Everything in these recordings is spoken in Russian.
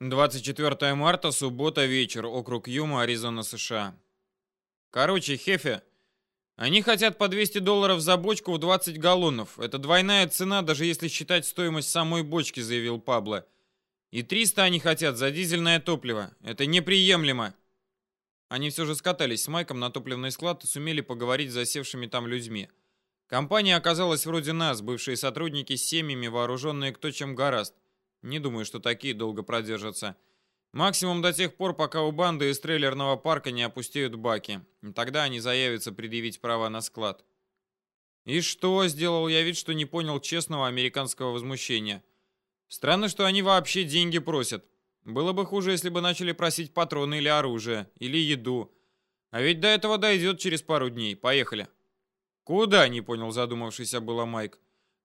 24 марта, суббота, вечер, округ Юма, Аризона, США. Короче, Хефе, они хотят по 200 долларов за бочку в 20 галлонов. Это двойная цена, даже если считать стоимость самой бочки, заявил Пабло. И 300 они хотят за дизельное топливо. Это неприемлемо. Они все же скатались с Майком на топливный склад и сумели поговорить с засевшими там людьми. Компания оказалась вроде нас, бывшие сотрудники с семьями, вооруженные кто чем гораст. Не думаю, что такие долго продержатся. Максимум до тех пор, пока у банды из трейлерного парка не опустеют баки. Тогда они заявятся предъявить права на склад. И что, сделал я вид, что не понял честного американского возмущения. Странно, что они вообще деньги просят. Было бы хуже, если бы начали просить патроны или оружие, или еду. А ведь до этого дойдет через пару дней. Поехали. Куда, не понял задумавшийся было Майк.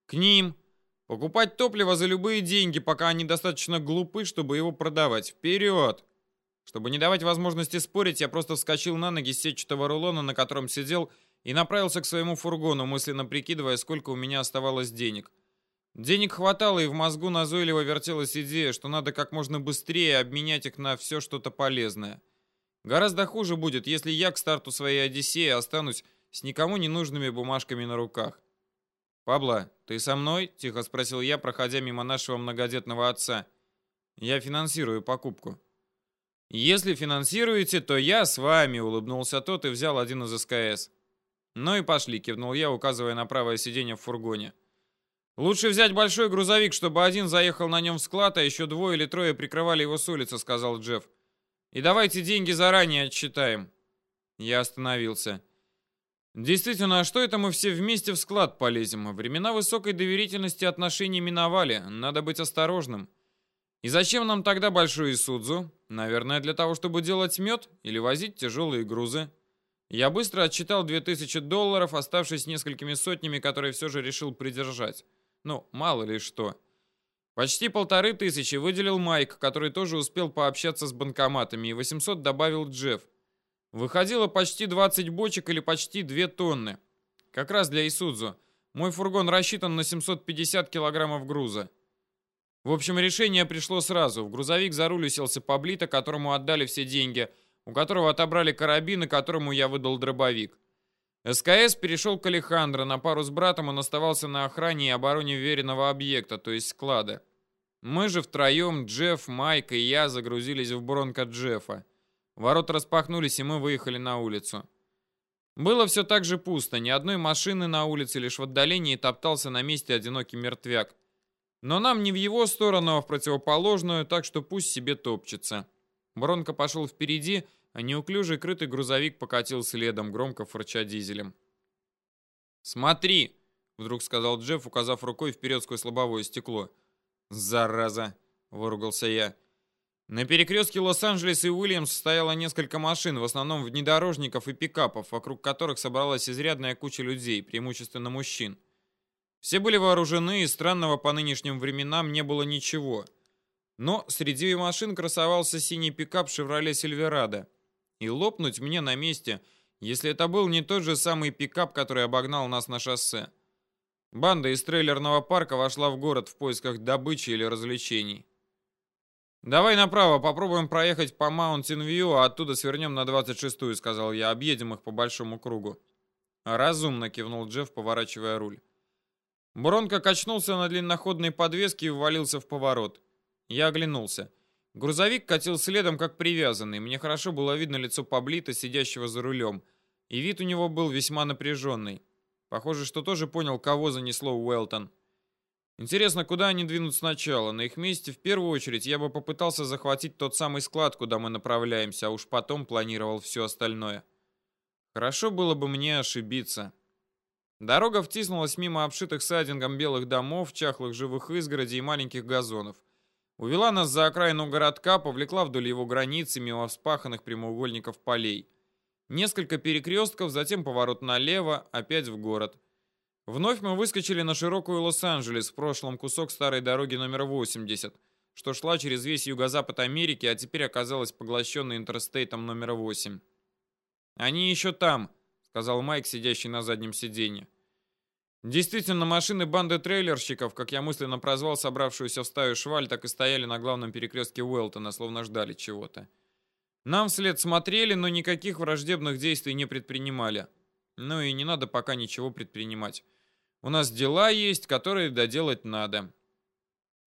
К ним. Покупать топливо за любые деньги, пока они достаточно глупы, чтобы его продавать. Вперед! Чтобы не давать возможности спорить, я просто вскочил на ноги с сетчатого рулона, на котором сидел, и направился к своему фургону, мысленно прикидывая, сколько у меня оставалось денег. Денег хватало, и в мозгу назойливо вертелась идея, что надо как можно быстрее обменять их на все что-то полезное. Гораздо хуже будет, если я к старту своей Одиссеи останусь с никому не нужными бумажками на руках. «Пабло, ты со мной?» – тихо спросил я, проходя мимо нашего многодетного отца. «Я финансирую покупку». «Если финансируете, то я с вами», – улыбнулся тот и взял один из СКС. «Ну и пошли», – кивнул я, указывая на правое сиденье в фургоне. «Лучше взять большой грузовик, чтобы один заехал на нем в склад, а еще двое или трое прикрывали его с улицы», – сказал Джефф. «И давайте деньги заранее отсчитаем». Я остановился. Действительно, а что это мы все вместе в склад полезем? Времена высокой доверительности отношений миновали, надо быть осторожным. И зачем нам тогда большой Исудзу? Наверное, для того, чтобы делать мед или возить тяжелые грузы. Я быстро отчитал 2000 долларов, оставшись несколькими сотнями, которые все же решил придержать. Ну, мало ли что. Почти полторы тысячи выделил Майк, который тоже успел пообщаться с банкоматами, и 800 добавил Джефф. Выходило почти 20 бочек или почти 2 тонны. Как раз для Исудзу. Мой фургон рассчитан на 750 килограммов груза. В общем, решение пришло сразу. В грузовик за руль уселся Паблито, которому отдали все деньги, у которого отобрали карабин и которому я выдал дробовик. СКС перешел к Алехандро. На пару с братом он оставался на охране и обороне веренного объекта, то есть склада. Мы же втроем, Джефф, Майк и я, загрузились в бронко Джеффа. Ворота распахнулись, и мы выехали на улицу. Было все так же пусто, ни одной машины на улице, лишь в отдалении топтался на месте одинокий мертвяк. Но нам не в его сторону, а в противоположную, так что пусть себе топчется. Бронко пошел впереди, а неуклюжий крытый грузовик покатил следом, громко фырча дизелем. «Смотри!» — вдруг сказал Джефф, указав рукой вперед сквозь лобовое стекло. «Зараза!» — выругался я. На перекрестке Лос-Анджелес и Уильямс стояло несколько машин, в основном внедорожников и пикапов, вокруг которых собралась изрядная куча людей, преимущественно мужчин. Все были вооружены, и странного по нынешним временам не было ничего. Но среди машин красовался синий пикап «Шевроле Сильверадо». И лопнуть мне на месте, если это был не тот же самый пикап, который обогнал нас на шоссе. Банда из трейлерного парка вошла в город в поисках добычи или развлечений. «Давай направо, попробуем проехать по Маунтин-Вью, а оттуда свернем на 26-ю», — сказал я. «Объедем их по большому кругу». «Разумно», — кивнул Джефф, поворачивая руль. Бронко качнулся на длинноходной подвеске и ввалился в поворот. Я оглянулся. Грузовик катил следом, как привязанный. Мне хорошо было видно лицо Паблита, сидящего за рулем. И вид у него был весьма напряженный. Похоже, что тоже понял, кого занесло Уэлтон. Интересно, куда они двинут сначала? На их месте, в первую очередь, я бы попытался захватить тот самый склад, куда мы направляемся, а уж потом планировал все остальное. Хорошо было бы мне ошибиться. Дорога втиснулась мимо обшитых сайдингом белых домов, чахлых живых изгородей и маленьких газонов. Увела нас за окраину городка, повлекла вдоль его границы мимо вспаханных прямоугольников полей. Несколько перекрестков, затем поворот налево, опять в город. Вновь мы выскочили на широкую Лос-Анджелес, в прошлом кусок старой дороги номер 80, что шла через весь юго-запад Америки, а теперь оказалась поглощенной интерстейтом номер 8. «Они еще там», — сказал Майк, сидящий на заднем сиденье. Действительно, машины банды трейлерщиков, как я мысленно прозвал собравшуюся в стаю шваль, так и стояли на главном перекрестке Уэлтона, словно ждали чего-то. Нам вслед смотрели, но никаких враждебных действий не предпринимали. Ну и не надо пока ничего предпринимать. У нас дела есть, которые доделать надо.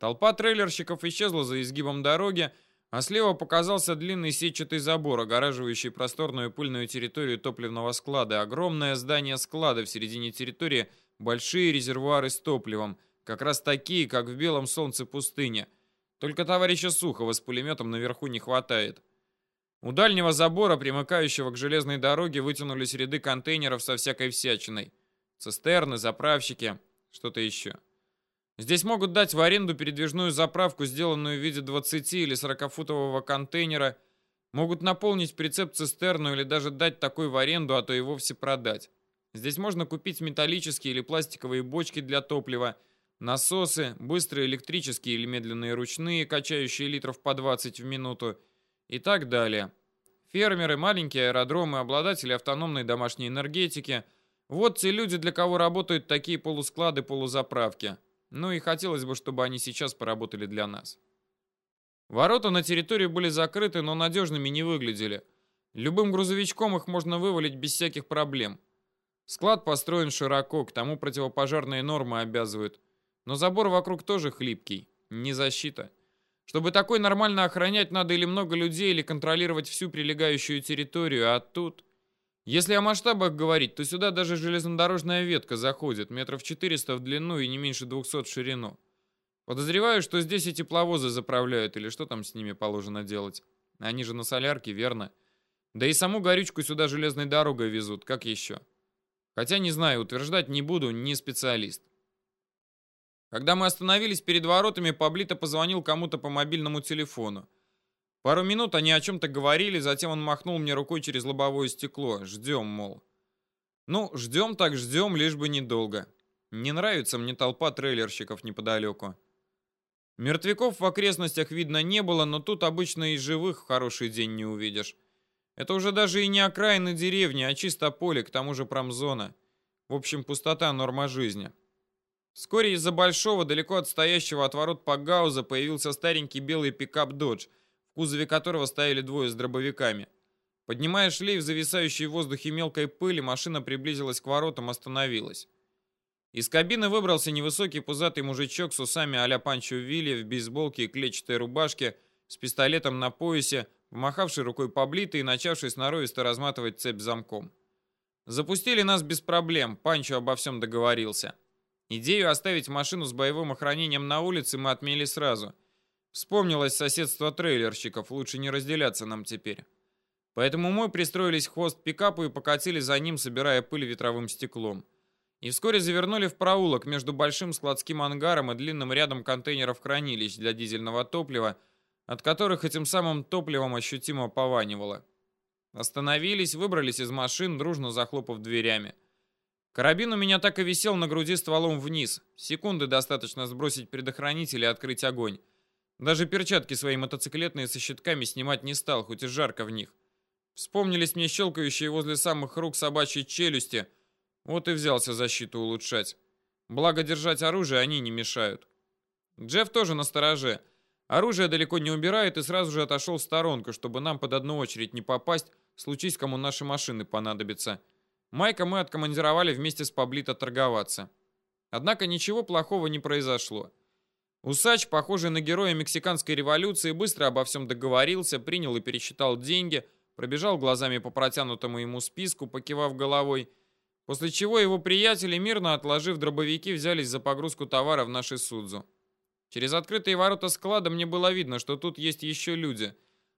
Толпа трейлерщиков исчезла за изгибом дороги, а слева показался длинный сетчатый забор, огораживающий просторную пыльную территорию топливного склада. Огромное здание склада в середине территории, большие резервуары с топливом, как раз такие, как в белом солнце пустыни. Только товарища Сухова с пулеметом наверху не хватает. У дальнего забора, примыкающего к железной дороге, вытянулись ряды контейнеров со всякой всячиной. Цистерны, заправщики, что-то еще. Здесь могут дать в аренду передвижную заправку, сделанную в виде 20 или 40-футового контейнера, могут наполнить прицеп цистерну или даже дать такой в аренду, а то и вовсе продать. Здесь можно купить металлические или пластиковые бочки для топлива, насосы, быстрые электрические или медленные ручные, качающие литров по 20 в минуту, и так далее. Фермеры, маленькие аэродромы, обладатели автономной домашней энергетики – вот те люди, для кого работают такие полусклады, полузаправки. Ну и хотелось бы, чтобы они сейчас поработали для нас. Ворота на территории были закрыты, но надежными не выглядели. Любым грузовичком их можно вывалить без всяких проблем. Склад построен широко, к тому противопожарные нормы обязывают. Но забор вокруг тоже хлипкий, не защита. Чтобы такой нормально охранять, надо или много людей, или контролировать всю прилегающую территорию, а тут... Если о масштабах говорить, то сюда даже железнодорожная ветка заходит, метров 400 в длину и не меньше 200 в ширину. Подозреваю, что здесь и тепловозы заправляют, или что там с ними положено делать. Они же на солярке, верно? Да и саму горючку сюда железной дорогой везут, как еще? Хотя не знаю, утверждать не буду, не специалист. Когда мы остановились перед воротами, Паблито позвонил кому-то по мобильному телефону. Пару минут они о чем-то говорили, затем он махнул мне рукой через лобовое стекло. Ждем, мол. Ну, ждем так ждем, лишь бы недолго. Не нравится мне толпа трейлерщиков неподалеку. Мертвяков в окрестностях видно не было, но тут обычно и живых в хороший день не увидишь. Это уже даже и не окраины деревни, а чисто поле, к тому же промзона. В общем, пустота норма жизни. Вскоре из-за большого, далеко отстоящего от ворот Пагауза появился старенький белый пикап «Додж», кузове которого стояли двое с дробовиками. Поднимая шлейф зависающей в воздухе мелкой пыли, машина приблизилась к воротам, остановилась. Из кабины выбрался невысокий пузатый мужичок с усами а-ля Панчо Вилли в бейсболке и клетчатой рубашке, с пистолетом на поясе, помахавший рукой поблитый и начавший сноровисто разматывать цепь замком. Запустили нас без проблем, Панчо обо всем договорился. Идею оставить машину с боевым охранением на улице мы отмели сразу. Вспомнилось соседство трейлерщиков, лучше не разделяться нам теперь. Поэтому мы пристроились в хвост пикапу и покатили за ним, собирая пыль ветровым стеклом. И вскоре завернули в проулок между большим складским ангаром и длинным рядом контейнеров хранилищ для дизельного топлива, от которых этим самым топливом ощутимо пованивало. Остановились, выбрались из машин, дружно захлопав дверями. Карабин у меня так и висел на груди стволом вниз. Секунды достаточно сбросить предохранитель и открыть огонь. Даже перчатки свои мотоциклетные со щитками снимать не стал, хоть и жарко в них. Вспомнились мне щелкающие возле самых рук собачьи челюсти. Вот и взялся защиту улучшать. Благо держать оружие они не мешают. Джефф тоже на стороже. Оружие далеко не убирает и сразу же отошел в сторонку, чтобы нам под одну очередь не попасть, случись кому наши машины понадобятся. Майка мы откомандировали вместе с Паблито торговаться. Однако ничего плохого не произошло. Усач, похожий на героя мексиканской революции, быстро обо всем договорился, принял и пересчитал деньги, пробежал глазами по протянутому ему списку, покивав головой, после чего его приятели, мирно отложив дробовики, взялись за погрузку товара в наши Судзу. Через открытые ворота склада мне было видно, что тут есть еще люди.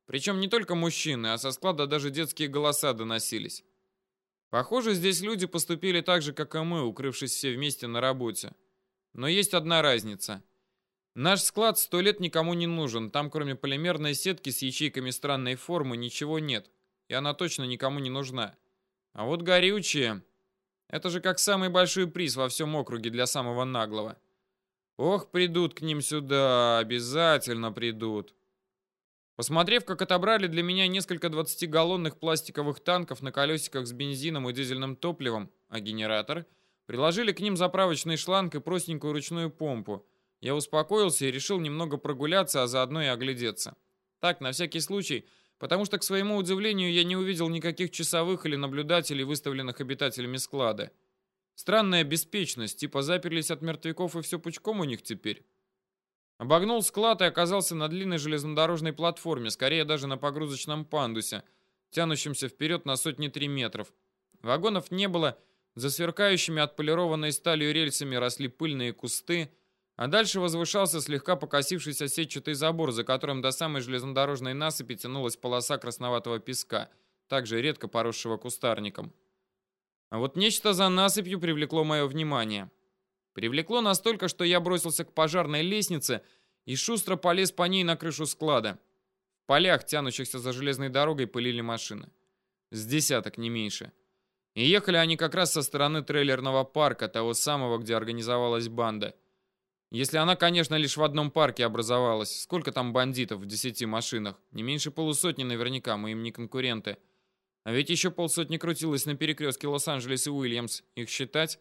Причем не только мужчины, а со склада даже детские голоса доносились. Похоже, здесь люди поступили так же, как и мы, укрывшись все вместе на работе. Но есть одна разница. Наш склад сто лет никому не нужен. Там, кроме полимерной сетки с ячейками странной формы, ничего нет. И она точно никому не нужна. А вот горючее... Это же как самый большой приз во всем округе для самого наглого. Ох, придут к ним сюда, обязательно придут. Посмотрев, как отобрали для меня несколько 20-галлонных пластиковых танков на колесиках с бензином и дизельным топливом, а генератор, Приложили к ним заправочный шланг и простенькую ручную помпу. Я успокоился и решил немного прогуляться, а заодно и оглядеться. Так, на всякий случай, потому что, к своему удивлению, я не увидел никаких часовых или наблюдателей, выставленных обитателями склада. Странная беспечность, типа заперлись от мертвяков и все пучком у них теперь. Обогнул склад и оказался на длинной железнодорожной платформе, скорее даже на погрузочном пандусе, тянущемся вперед на сотни-три метров. Вагонов не было, за сверкающими отполированной сталью рельсами росли пыльные кусты, а дальше возвышался слегка покосившийся сетчатый забор, за которым до самой железнодорожной насыпи тянулась полоса красноватого песка, также редко поросшего кустарником. А вот нечто за насыпью привлекло мое внимание. Привлекло настолько, что я бросился к пожарной лестнице и шустро полез по ней на крышу склада. В полях, тянущихся за железной дорогой, пылили машины. С десяток, не меньше. И ехали они как раз со стороны трейлерного парка, того самого, где организовалась банда. Если она, конечно, лишь в одном парке образовалась. Сколько там бандитов в десяти машинах? Не меньше полусотни наверняка, мы им не конкуренты. А ведь еще полсотни крутилось на перекрестке Лос-Анджелес и Уильямс. Их считать?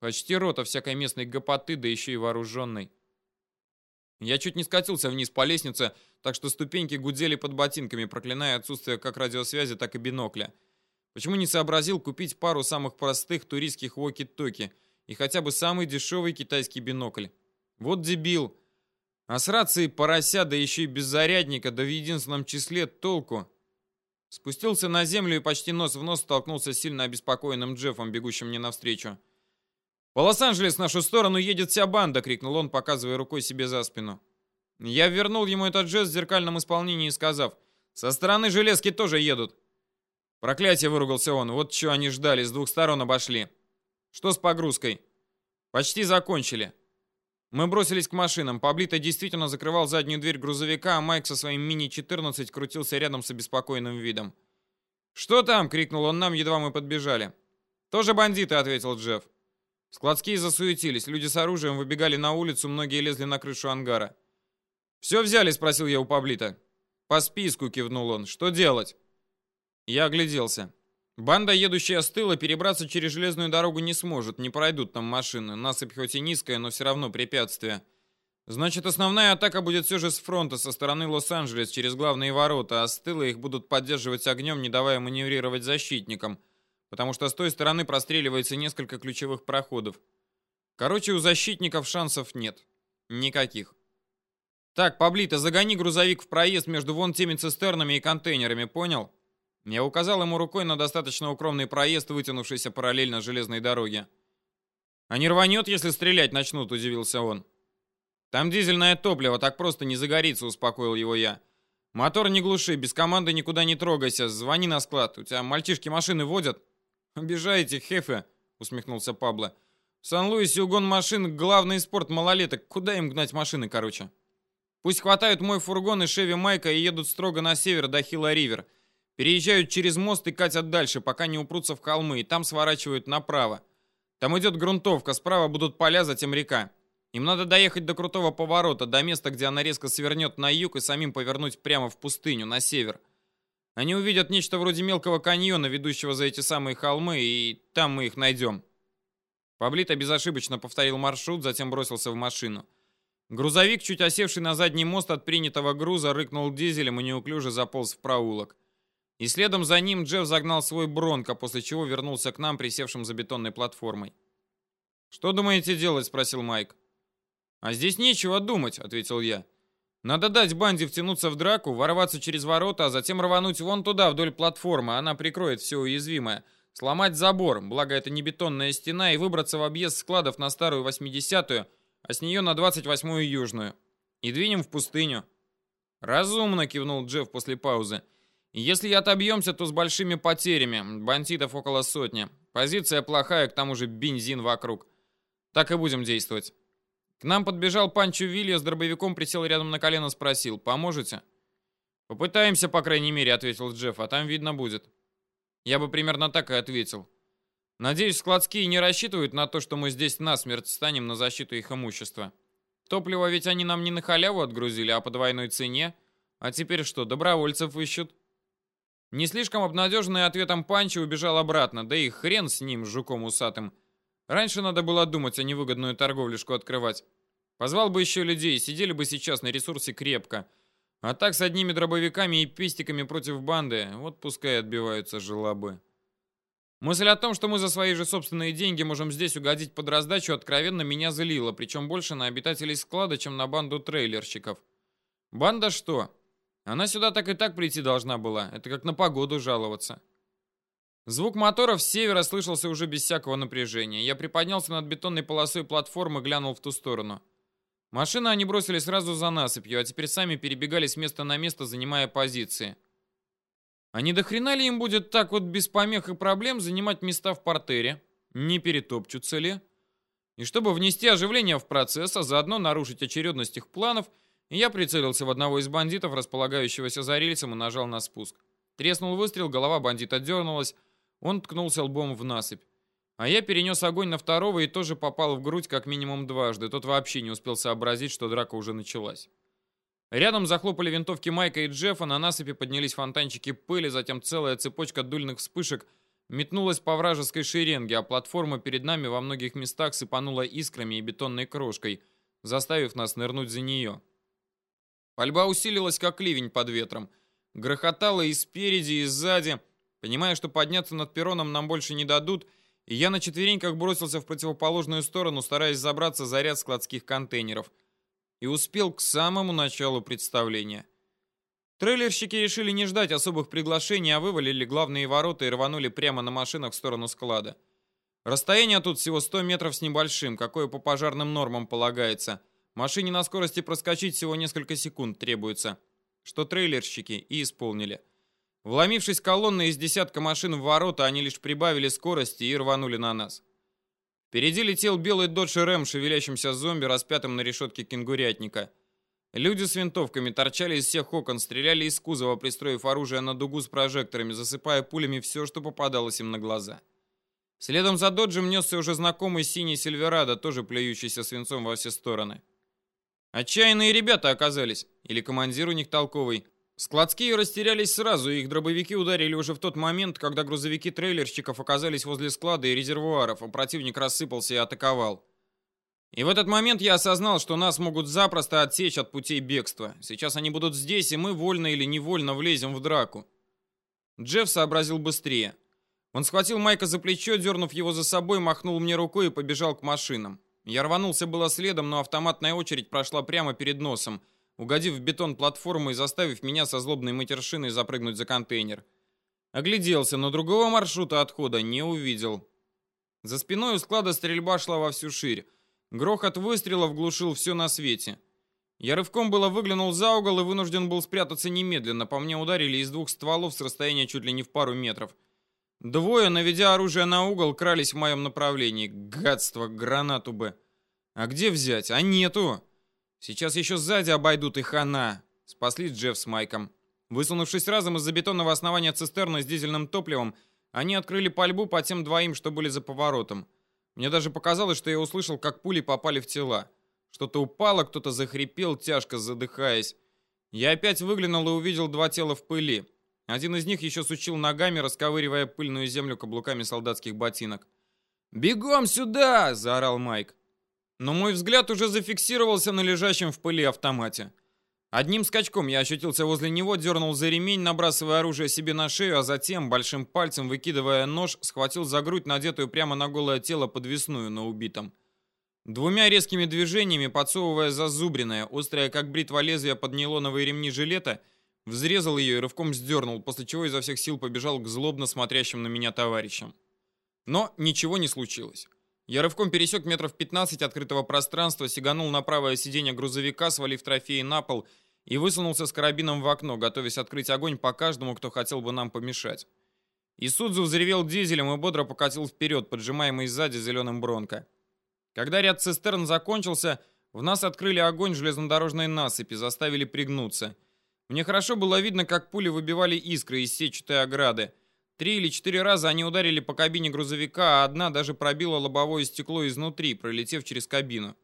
Почти рота всякой местной гопоты, да еще и вооруженной. Я чуть не скатился вниз по лестнице, так что ступеньки гудели под ботинками, проклиная отсутствие как радиосвязи, так и бинокля. Почему не сообразил купить пару самых простых туристских воки-токи и хотя бы самый дешевый китайский бинокль? Вот дебил. А с рацией порося, да еще и без зарядника, да в единственном числе толку. Спустился на землю и почти нос в нос столкнулся с сильно обеспокоенным Джеффом, бегущим мне навстречу. «По Лос-Анджелес в нашу сторону едет вся банда!» — крикнул он, показывая рукой себе за спину. Я вернул ему этот жест в зеркальном исполнении, сказав, «Со стороны железки тоже едут!» Проклятие, выругался он. Вот что они ждали, с двух сторон обошли. Что с погрузкой? Почти закончили. Мы бросились к машинам. Паблито действительно закрывал заднюю дверь грузовика, а Майк со своим мини-14 крутился рядом с обеспокоенным видом. «Что там?» — крикнул он нам, едва мы подбежали. «Тоже бандиты», — ответил Джефф. Складские засуетились, люди с оружием выбегали на улицу, многие лезли на крышу ангара. «Все взяли?» — спросил я у Паблита. «По списку», — кивнул он. «Что делать?» Я огляделся. Банда, едущая с тыла, перебраться через железную дорогу не сможет, не пройдут там машины. Насыпь хоть и низкая, но все равно препятствие. Значит, основная атака будет все же с фронта, со стороны Лос-Анджелес, через главные ворота, а с тыла их будут поддерживать огнем, не давая маневрировать защитникам, потому что с той стороны простреливается несколько ключевых проходов. Короче, у защитников шансов нет. Никаких. Так, Паблито, загони грузовик в проезд между вон теми цистернами и контейнерами, понял? Я указал ему рукой на достаточно укромный проезд, вытянувшийся параллельно железной дороге. «А не рванет, если стрелять начнут?» – удивился он. «Там дизельное топливо, так просто не загорится», – успокоил его я. «Мотор не глуши, без команды никуда не трогайся, звони на склад. У тебя мальчишки машины водят?» «Обижаете, хефе», — усмехнулся Пабло. «В Сан-Луисе угон машин — главный спорт малолеток. Куда им гнать машины, короче?» «Пусть хватают мой фургон и Шеви Майка и едут строго на север до Хилла-Ривер. Переезжают через мост и катят дальше, пока не упрутся в холмы, и там сворачивают направо. Там идет грунтовка, справа будут поля, затем река. Им надо доехать до крутого поворота, до места, где она резко свернет на юг и самим повернуть прямо в пустыню, на север. Они увидят нечто вроде мелкого каньона, ведущего за эти самые холмы, и там мы их найдем. Паблито безошибочно повторил маршрут, затем бросился в машину. Грузовик, чуть осевший на задний мост от принятого груза, рыкнул дизелем и неуклюже заполз в проулок. И следом за ним Джефф загнал свой Бронко, после чего вернулся к нам, присевшим за бетонной платформой. «Что думаете делать?» — спросил Майк. «А здесь нечего думать», — ответил я. «Надо дать банде втянуться в драку, ворваться через ворота, а затем рвануть вон туда, вдоль платформы, она прикроет все уязвимое. Сломать забор, благо это не бетонная стена, и выбраться в объезд складов на старую 80-ю, а с нее на 28-ю южную. И двинем в пустыню». «Разумно», — кивнул Джефф после паузы. Если и отобьемся, то с большими потерями. Бандитов около сотни. Позиция плохая, к тому же бензин вокруг. Так и будем действовать. К нам подбежал Панчо Вилья с дробовиком, присел рядом на колено, спросил, поможете? Попытаемся, по крайней мере, ответил Джефф, а там видно будет. Я бы примерно так и ответил. Надеюсь, складские не рассчитывают на то, что мы здесь насмерть станем на защиту их имущества. Топливо ведь они нам не на халяву отгрузили, а по двойной цене. А теперь что, добровольцев ищут? Не слишком обнадеженный ответом Панчи убежал обратно, да и хрен с ним, жуком усатым. Раньше надо было думать, а не выгодную торговлюшку открывать. Позвал бы еще людей, сидели бы сейчас на ресурсе крепко. А так с одними дробовиками и пестиками против банды, вот пускай отбиваются желобы. Мысль о том, что мы за свои же собственные деньги можем здесь угодить под раздачу, откровенно меня злила, причем больше на обитателей склада, чем на банду трейлерщиков. Банда что? Она сюда так и так прийти должна была, это как на погоду жаловаться. Звук моторов с севера слышался уже без всякого напряжения. Я приподнялся над бетонной полосой платформы и глянул в ту сторону. Машины они бросили сразу за насыпью, а теперь сами перебегали с места на место, занимая позиции. А не до хрена ли им будет так вот без помех и проблем занимать места в портере? Не перетопчутся ли? И чтобы внести оживление в процесс, а заодно нарушить очередность их планов, я прицелился в одного из бандитов, располагающегося за рельсом, и нажал на спуск. Треснул выстрел, голова бандита дернулась, он ткнулся лбом в насыпь. А я перенес огонь на второго и тоже попал в грудь как минимум дважды. Тот вообще не успел сообразить, что драка уже началась. Рядом захлопали винтовки Майка и Джеффа, на насыпи поднялись фонтанчики пыли, затем целая цепочка дульных вспышек метнулась по вражеской шеренге, а платформа перед нами во многих местах сыпанула искрами и бетонной крошкой, заставив нас нырнуть за нее. Пальба усилилась, как ливень под ветром. Грохотала и спереди, и сзади. Понимая, что подняться над перроном нам больше не дадут, и я на четвереньках бросился в противоположную сторону, стараясь забраться за ряд складских контейнеров – и успел к самому началу представления. Трейлерщики решили не ждать особых приглашений, а вывалили главные ворота и рванули прямо на машинах в сторону склада. Расстояние тут всего 100 метров с небольшим, какое по пожарным нормам полагается. Машине на скорости проскочить всего несколько секунд требуется, что трейлерщики и исполнили. Вломившись колонной из десятка машин в ворота, они лишь прибавили скорости и рванули на нас. Впереди летел белый Додж РМ, шевелящимся зомби, распятым на решетке кенгурятника. Люди с винтовками торчали из всех окон, стреляли из кузова, пристроив оружие на дугу с прожекторами, засыпая пулями все, что попадалось им на глаза. Следом за Доджем несся уже знакомый синий Сильверадо, тоже плюющийся свинцом во все стороны. Отчаянные ребята оказались, или командир у них толковый. Складские растерялись сразу, и их дробовики ударили уже в тот момент, когда грузовики трейлерщиков оказались возле склада и резервуаров, а противник рассыпался и атаковал. И в этот момент я осознал, что нас могут запросто отсечь от путей бегства. Сейчас они будут здесь, и мы вольно или невольно влезем в драку. Джефф сообразил быстрее. Он схватил Майка за плечо, дернув его за собой, махнул мне рукой и побежал к машинам. Я рванулся было следом, но автоматная очередь прошла прямо перед носом – угодив в бетон платформы и заставив меня со злобной матершиной запрыгнуть за контейнер. Огляделся, но другого маршрута отхода не увидел. За спиной у склада стрельба шла во всю ширь. Грохот выстрелов глушил все на свете. Я рывком было выглянул за угол и вынужден был спрятаться немедленно. По мне ударили из двух стволов с расстояния чуть ли не в пару метров. Двое, наведя оружие на угол, крались в моем направлении. Гадство, гранату бы. А где взять? А нету. Сейчас еще сзади обойдут и хана. Спасли Джефф с Майком. Высунувшись разом из-за бетонного основания цистерны с дизельным топливом, они открыли пальбу по тем двоим, что были за поворотом. Мне даже показалось, что я услышал, как пули попали в тела. Что-то упало, кто-то захрипел, тяжко задыхаясь. Я опять выглянул и увидел два тела в пыли. Один из них еще сучил ногами, расковыривая пыльную землю каблуками солдатских ботинок. «Бегом сюда!» – заорал Майк. Но мой взгляд уже зафиксировался на лежащем в пыли автомате. Одним скачком я ощутился возле него, дернул за ремень, набрасывая оружие себе на шею, а затем, большим пальцем выкидывая нож, схватил за грудь, надетую прямо на голое тело подвесную на убитом. Двумя резкими движениями, подсовывая зазубренное, острое как бритва лезвия под нейлоновые ремни жилета, взрезал ее и рывком сдернул, после чего изо всех сил побежал к злобно смотрящим на меня товарищам. Но ничего не случилось. Я рывком пересек метров 15 открытого пространства, сиганул на правое сиденье грузовика, свалив трофеи на пол и высунулся с карабином в окно, готовясь открыть огонь по каждому, кто хотел бы нам помешать. Исудзу взревел дизелем и бодро покатил вперед, поджимаемый сзади зеленым бронко. Когда ряд цистерн закончился, в нас открыли огонь железнодорожной насыпи, заставили пригнуться. Мне хорошо было видно, как пули выбивали искры из сетчатой ограды, Три или четыре раза они ударили по кабине грузовика, а одна даже пробила лобовое стекло изнутри, пролетев через кабину.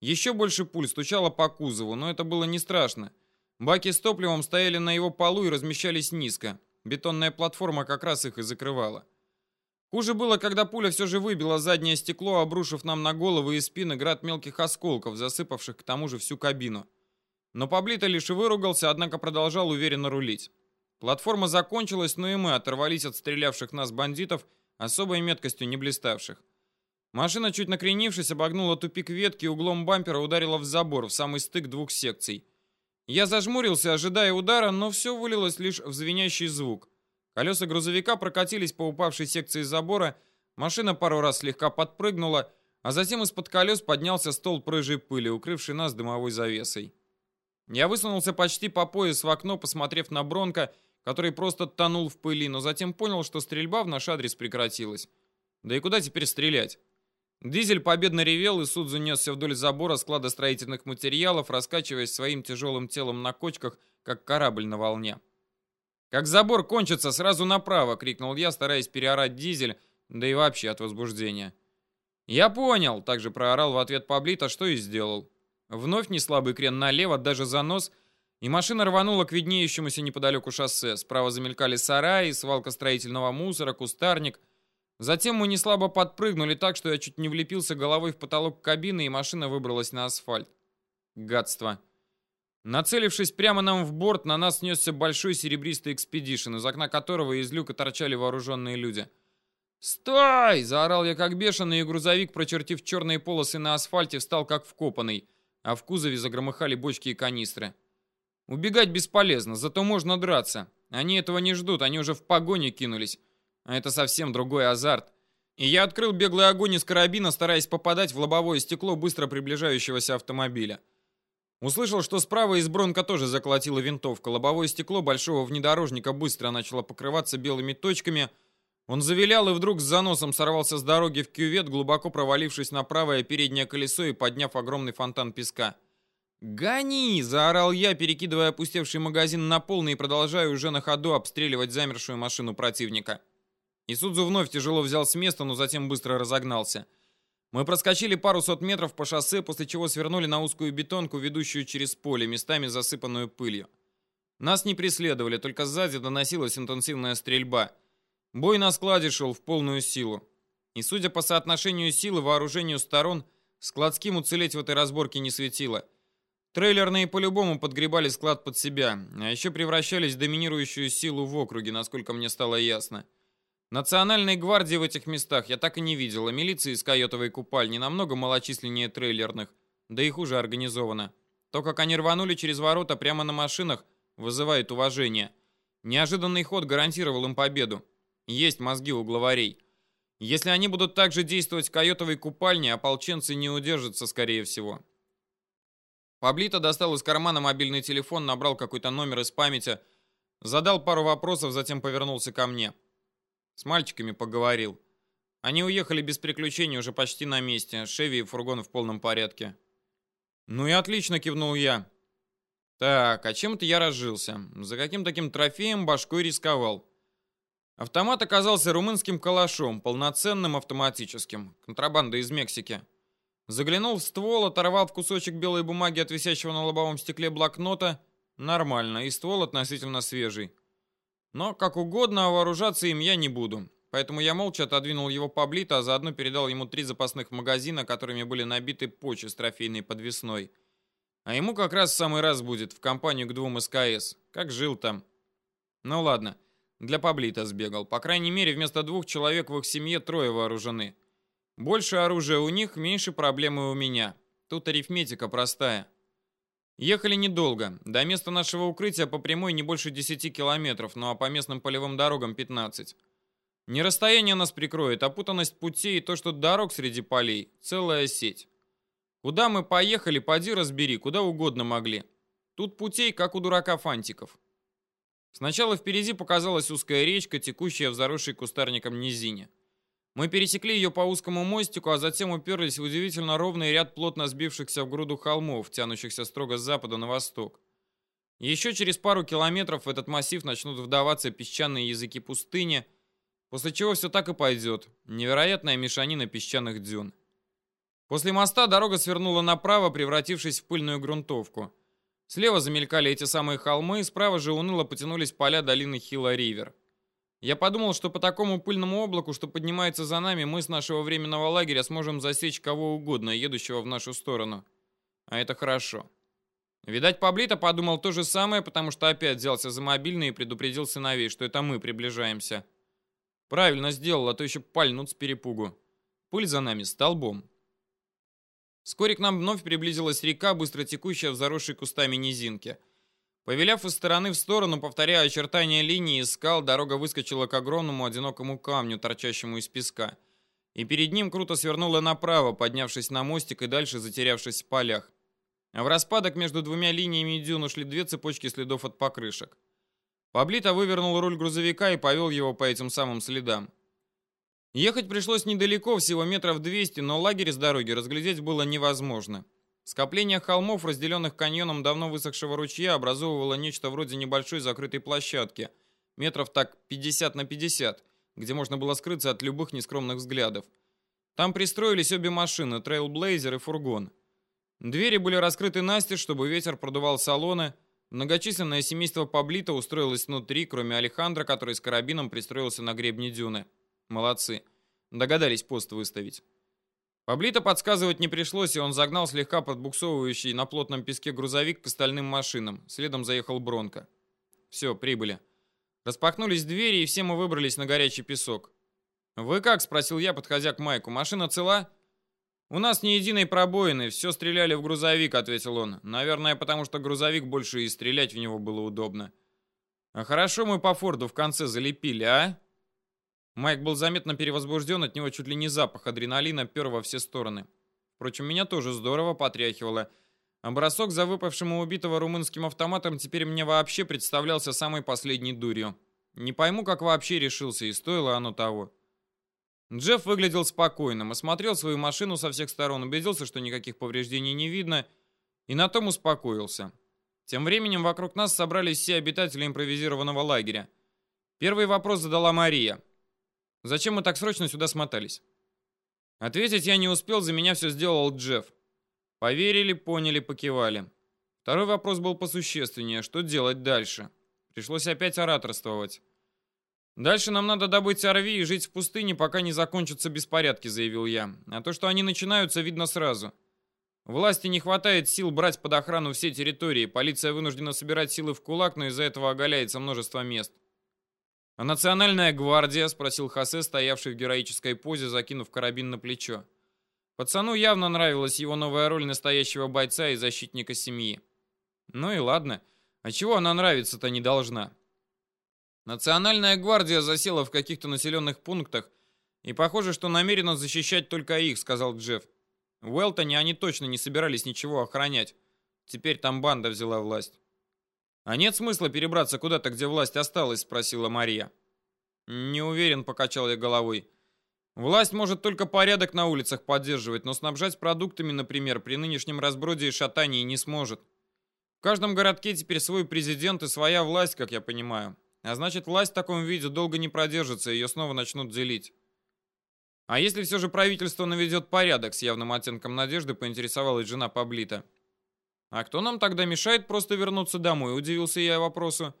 Еще больше пуль стучало по кузову, но это было не страшно. Баки с топливом стояли на его полу и размещались низко. Бетонная платформа как раз их и закрывала. Хуже было, когда пуля все же выбила заднее стекло, обрушив нам на головы и спины град мелких осколков, засыпавших к тому же всю кабину. Но Паблито лишь выругался, однако продолжал уверенно рулить. Платформа закончилась, но и мы оторвались от стрелявших нас бандитов, особой меткостью не блиставших. Машина, чуть накренившись, обогнула тупик ветки и углом бампера ударила в забор, в самый стык двух секций. Я зажмурился, ожидая удара, но все вылилось лишь в звенящий звук. Колеса грузовика прокатились по упавшей секции забора, машина пару раз слегка подпрыгнула, а затем из-под колес поднялся стол рыжей пыли, укрывший нас дымовой завесой. Я высунулся почти по пояс в окно, посмотрев на Бронко, который просто тонул в пыли, но затем понял, что стрельба в наш адрес прекратилась. Да и куда теперь стрелять? Дизель победно ревел, и суд занесся вдоль забора склада строительных материалов, раскачиваясь своим тяжелым телом на кочках, как корабль на волне. «Как забор кончится, сразу направо!» — крикнул я, стараясь переорать дизель, да и вообще от возбуждения. «Я понял!» — также проорал в ответ Паблита, что и сделал. Вновь неслабый крен налево, даже занос, и машина рванула к виднеющемуся неподалеку шоссе. Справа замелькали сараи, свалка строительного мусора, кустарник. Затем мы неслабо подпрыгнули так, что я чуть не влепился головой в потолок кабины, и машина выбралась на асфальт. Гадство. Нацелившись прямо нам в борт, на нас снесся большой серебристый экспедишн, из окна которого из люка торчали вооруженные люди. «Стой!» — заорал я как бешеный, и грузовик, прочертив черные полосы на асфальте, встал как вкопанный, а в кузове загромыхали бочки и канистры. Убегать бесполезно, зато можно драться. Они этого не ждут, они уже в погоне кинулись. А это совсем другой азарт. И я открыл беглый огонь из карабина, стараясь попадать в лобовое стекло быстро приближающегося автомобиля. Услышал, что справа из Бронка тоже заколотила винтовка. Лобовое стекло большого внедорожника быстро начало покрываться белыми точками. Он завилял и вдруг с заносом сорвался с дороги в кювет, глубоко провалившись на правое переднее колесо и подняв огромный фонтан песка. «Гони!» – заорал я, перекидывая опустевший магазин на полный и продолжая уже на ходу обстреливать замершую машину противника. Исудзу вновь тяжело взял с места, но затем быстро разогнался – мы проскочили пару сот метров по шоссе, после чего свернули на узкую бетонку, ведущую через поле, местами засыпанную пылью. Нас не преследовали, только сзади доносилась интенсивная стрельба. Бой на складе шел в полную силу. И судя по соотношению силы вооружению сторон, складским уцелеть в этой разборке не светило. Трейлерные по-любому подгребали склад под себя, а еще превращались в доминирующую силу в округе, насколько мне стало ясно. Национальной гвардии в этих местах я так и не видел, а милиции из койотовой купальни намного малочисленнее трейлерных, да и хуже организовано. То, как они рванули через ворота прямо на машинах, вызывает уважение. Неожиданный ход гарантировал им победу. Есть мозги у главарей. Если они будут так же действовать в койотовой купальне, ополченцы не удержатся, скорее всего. Паблито достал из кармана мобильный телефон, набрал какой-то номер из памяти, задал пару вопросов, затем повернулся ко мне. С мальчиками поговорил. Они уехали без приключений уже почти на месте. Шеви и фургон в полном порядке. Ну и отлично, кивнул я. Так, а чем-то я разжился. За каким таким трофеем башкой рисковал. Автомат оказался румынским калашом, полноценным автоматическим. Контрабанда из Мексики. Заглянул в ствол, оторвал в кусочек белой бумаги от висящего на лобовом стекле блокнота. Нормально, и ствол относительно свежий. Но, как угодно, а вооружаться им я не буду. Поэтому я молча отодвинул его поблито, а заодно передал ему три запасных магазина, которыми были набиты почи с трофейной подвесной. А ему как раз самый раз будет в компанию к двум СКС. Как жил там. Ну ладно, для Паблита сбегал. По крайней мере, вместо двух человек в их семье трое вооружены. Больше оружия у них, меньше проблемы у меня. Тут арифметика простая. Ехали недолго. До места нашего укрытия по прямой не больше 10 километров, ну а по местным полевым дорогам 15. Не расстояние нас прикроет, а путанность путей и то, что дорог среди полей – целая сеть. Куда мы поехали, поди разбери, куда угодно могли. Тут путей, как у дурака фантиков. Сначала впереди показалась узкая речка, текущая в заросшей кустарником низине. Мы пересекли ее по узкому мостику, а затем уперлись в удивительно ровный ряд плотно сбившихся в груду холмов, тянущихся строго с запада на восток. Еще через пару километров в этот массив начнут вдаваться песчаные языки пустыни, после чего все так и пойдет. Невероятная мешанина песчаных дюн. После моста дорога свернула направо, превратившись в пыльную грунтовку. Слева замелькали эти самые холмы, справа же уныло потянулись поля долины Хилла-Ривер. Я подумал, что по такому пыльному облаку, что поднимается за нами, мы с нашего временного лагеря сможем засечь кого угодно, едущего в нашу сторону. А это хорошо. Видать, Паблито подумал то же самое, потому что опять взялся за мобильный и предупредил сыновей, что это мы приближаемся. Правильно сделал, а то еще пальнут с перепугу. Пыль за нами столбом. Вскоре к нам вновь приблизилась река, быстро текущая в заросшей кустами низинке. Повеляв из стороны в сторону, повторяя очертания линии скал, дорога выскочила к огромному одинокому камню, торчащему из песка. И перед ним круто свернула направо, поднявшись на мостик и дальше затерявшись в полях. В распадок между двумя линиями дюн ушли две цепочки следов от покрышек. Паблито вывернул руль грузовика и повел его по этим самым следам. Ехать пришлось недалеко, всего метров 200, но лагерь с дороги разглядеть было невозможно. Скопление холмов, разделенных каньоном давно высохшего ручья, образовывало нечто вроде небольшой закрытой площадки, метров так 50 на 50, где можно было скрыться от любых нескромных взглядов. Там пристроились обе машины, трейлблейзер и фургон. Двери были раскрыты настежь, чтобы ветер продувал салоны. Многочисленное семейство Паблита устроилось внутри, кроме Алехандра, который с карабином пристроился на гребне дюны. Молодцы. Догадались пост выставить. Паблито подсказывать не пришлось, и он загнал слегка подбуксовывающий на плотном песке грузовик к остальным машинам. Следом заехал Бронко. Все, прибыли. Распахнулись двери, и все мы выбрались на горячий песок. «Вы как?» — спросил я, подходя к Майку. «Машина цела?» «У нас ни единой пробоины, все стреляли в грузовик», — ответил он. «Наверное, потому что грузовик больше и стрелять в него было удобно». «А хорошо мы по Форду в конце залепили, а?» Майк был заметно перевозбужден, от него чуть ли не запах адреналина пер во все стороны. Впрочем, меня тоже здорово потряхивало. А бросок за выпавшим у убитого румынским автоматом теперь мне вообще представлялся самой последней дурью. Не пойму, как вообще решился, и стоило оно того. Джефф выглядел спокойным, осмотрел свою машину со всех сторон, убедился, что никаких повреждений не видно, и на том успокоился. Тем временем вокруг нас собрались все обитатели импровизированного лагеря. Первый вопрос задала Мария. Зачем мы так срочно сюда смотались? Ответить я не успел, за меня все сделал Джефф. Поверили, поняли, покивали. Второй вопрос был посущественнее. Что делать дальше? Пришлось опять ораторствовать. «Дальше нам надо добыть орви и жить в пустыне, пока не закончатся беспорядки», — заявил я. «А то, что они начинаются, видно сразу. Власти не хватает сил брать под охрану все территории. Полиция вынуждена собирать силы в кулак, но из-за этого оголяется множество мест. «А национальная гвардия?» — спросил Хосе, стоявший в героической позе, закинув карабин на плечо. Пацану явно нравилась его новая роль настоящего бойца и защитника семьи. Ну и ладно. А чего она нравится-то не должна? Национальная гвардия засела в каких-то населенных пунктах, и похоже, что намерена защищать только их, сказал Джефф. В Уэлтоне они точно не собирались ничего охранять. Теперь там банда взяла власть. «А нет смысла перебраться куда-то, где власть осталась?» — спросила Мария. «Не уверен», — покачал я головой. «Власть может только порядок на улицах поддерживать, но снабжать продуктами, например, при нынешнем разброде и шатании не сможет. В каждом городке теперь свой президент и своя власть, как я понимаю. А значит, власть в таком виде долго не продержится, ее снова начнут делить». «А если все же правительство наведет порядок?» С явным оттенком надежды поинтересовалась жена Паблита. «А кто нам тогда мешает просто вернуться домой?» – удивился я вопросу.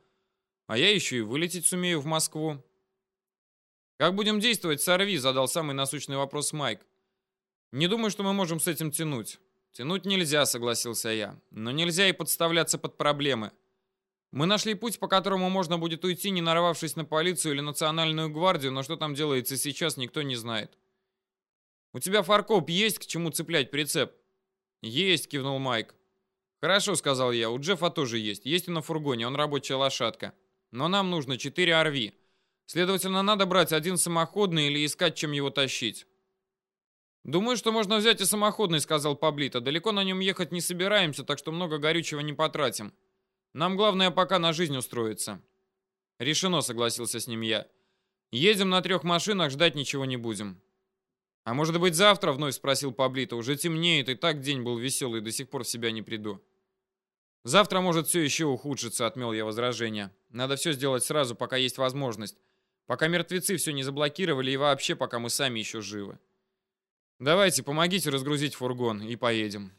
«А я еще и вылететь сумею в Москву». «Как будем действовать, сорви?» – задал самый насущный вопрос Майк. «Не думаю, что мы можем с этим тянуть». «Тянуть нельзя», – согласился я. «Но нельзя и подставляться под проблемы. Мы нашли путь, по которому можно будет уйти, не нарвавшись на полицию или национальную гвардию, но что там делается сейчас, никто не знает». «У тебя фаркоп есть, к чему цеплять прицеп?» «Есть», – кивнул Майк. «Хорошо», — сказал я, — «у Джеффа тоже есть. Есть и на фургоне, он рабочая лошадка. Но нам нужно четыре орви. Следовательно, надо брать один самоходный или искать, чем его тащить». «Думаю, что можно взять и самоходный», — сказал Паблито. «Далеко на нем ехать не собираемся, так что много горючего не потратим. Нам главное пока на жизнь устроиться». «Решено», — согласился с ним я. «Едем на трех машинах, ждать ничего не будем». «А может быть завтра?» — вновь спросил Паблито. «Уже темнеет, и так день был веселый, до сих пор в себя не приду». Завтра может все еще ухудшиться, отмел я возражение. Надо все сделать сразу, пока есть возможность. Пока мертвецы все не заблокировали и вообще пока мы сами еще живы. Давайте, помогите разгрузить фургон и поедем.